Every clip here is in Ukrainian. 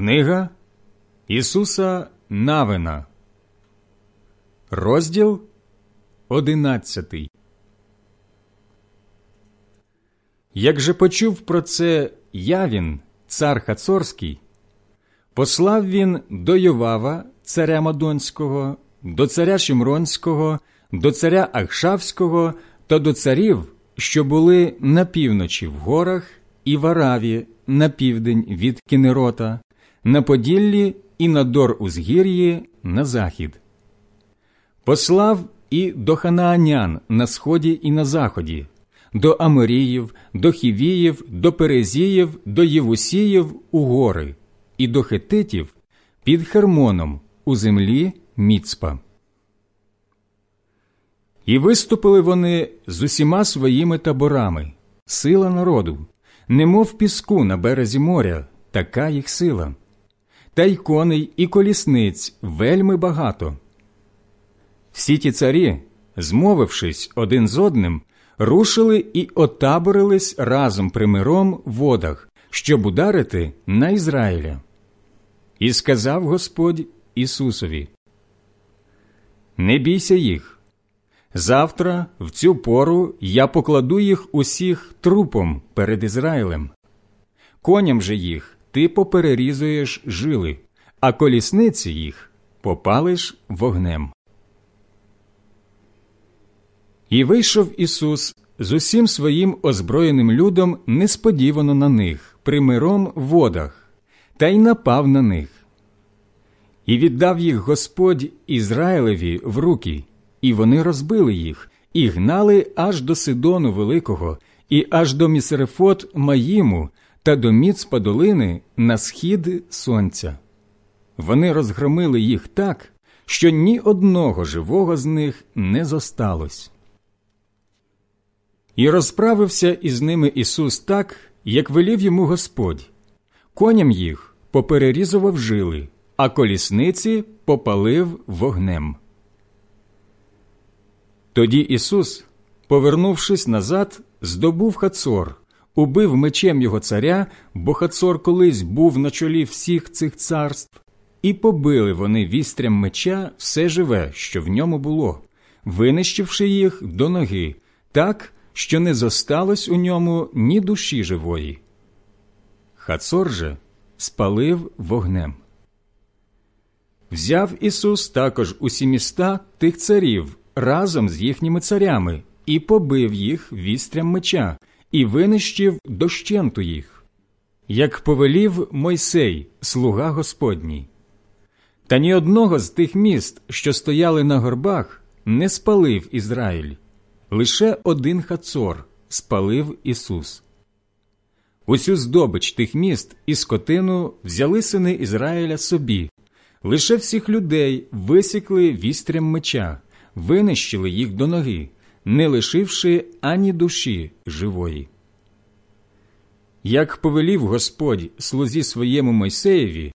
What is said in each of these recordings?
Книга Ісуса Навина, розділ одинадцятий. Як же почув про це Явін, цар Хацорський, послав він до Йовава, царя Мадонського, до царя Шимронського, до царя Ахшавського та до царів, що були на півночі в горах і в Араві на південь від Кінерота на Поділлі і на Дор Узгір'ї на захід. Послав і до Ханаанян на сході і на заході, до Аморіїв, до Хівіїв, до Перезіїв, до Євусіїв у гори, і до Хетитів під Хермоном у землі Міцпа. І виступили вони з усіма своїми таборами, сила народу, немов піску на березі моря, така їх сила та й коней і колісниць вельми багато. Всі ті царі, змовившись один з одним, рушили і отаборились разом примиром в водах, щоб ударити на Ізраїля. І сказав Господь Ісусові: Не бійся їх. Завтра, в цю пору, я покладу їх усіх трупом перед Ізраїлем. Коням же їх ти поперерізуєш жили, а колісниці їх попалиш вогнем. І вийшов Ісус з усім своїм озброєним людом несподівано на них, примиром в водах, та й напав на них. І віддав їх Господь Ізраїлеві в руки, і вони розбили їх, і гнали аж до Сидону Великого, і аж до Місерефот Маїму, та до Міцпа долини на схід сонця. Вони розгромили їх так, що ні одного живого з них не зосталось. І розправився із ними Ісус так, як велів йому Господь. Коням їх поперерізував жили, а колісниці попалив вогнем. Тоді Ісус, повернувшись назад, здобув Хацор, убив мечем його царя, бо Хацор колись був на чолі всіх цих царств, і побили вони вістрям меча все живе, що в ньому було, винищивши їх до ноги, так, що не зосталось у ньому ні душі живої. Хацор же спалив вогнем. Взяв Ісус також усі міста тих царів разом з їхніми царями і побив їх вістрям меча, і винищив дощенту їх, як повелів Мойсей, слуга Господній. Та ні одного з тих міст, що стояли на горбах, не спалив Ізраїль, лише один хацор спалив Ісус. Усю здобич тих міст і скотину взяли сини Ізраїля собі, лише всіх людей висікли вістрям меча, винищили їх до ноги, не лишивши ані душі живої. Як повелів Господь слузі своєму Мойсеєві,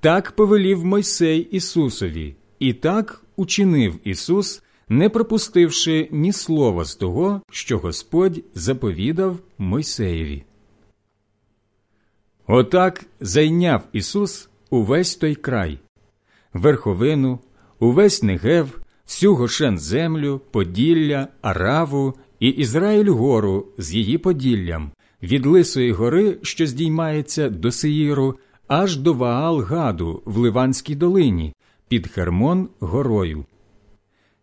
так повелів Мойсей Ісусові, і так учинив Ісус, не пропустивши ні слова з того, що Господь заповідав Мойсеєві. Отак зайняв Ісус увесь той край, верховину, увесь Негев, всю Гошен землю, Поділля, Араву і Ізраїль гору з її Поділлям, від Лисої гори, що здіймається до Сеїру, аж до Ваал Гаду в Ливанській долині, під Хермон горою.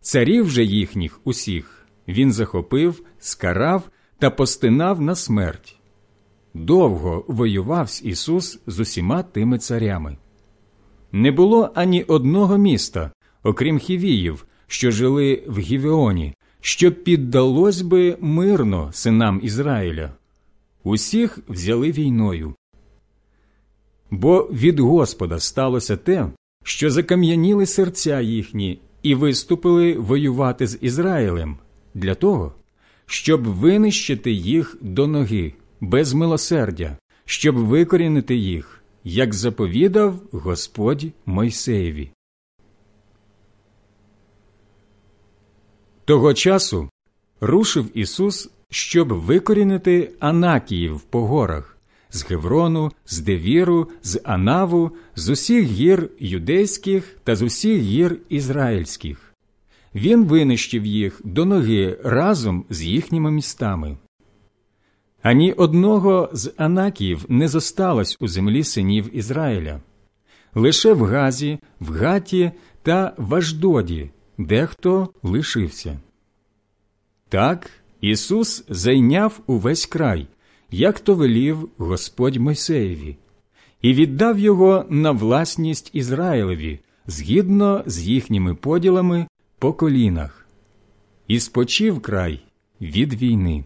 Царів же їхніх усіх він захопив, скарав та постинав на смерть. Довго воював Ісус з усіма тими царями. Не було ані одного міста, окрім Хівіїв, що жили в Гівеоні, що піддалось би мирно синам Ізраїля. Усіх взяли війною. Бо від Господа сталося те, що закам'яніли серця їхні і виступили воювати з Ізраїлем для того, щоб винищити їх до ноги без милосердя, щоб викорінити їх, як заповідав Господь Мойсеєві. Того часу рушив Ісус, щоб викорінити Анакіїв по горах, з Геврону, з Девіру, з Анаву, з усіх гір юдейських та з усіх гір ізраїльських. Він винищив їх до ноги разом з їхніми містами. Ані одного з Анакіїв не зосталось у землі синів Ізраїля. Лише в Газі, в Гаті та в Аждоді дехто лишився. Так Ісус зайняв увесь край, як то велів Господь Мойсеєві, і віддав його на власність Ізраїлеві згідно з їхніми поділами по колінах, і спочив край від війни.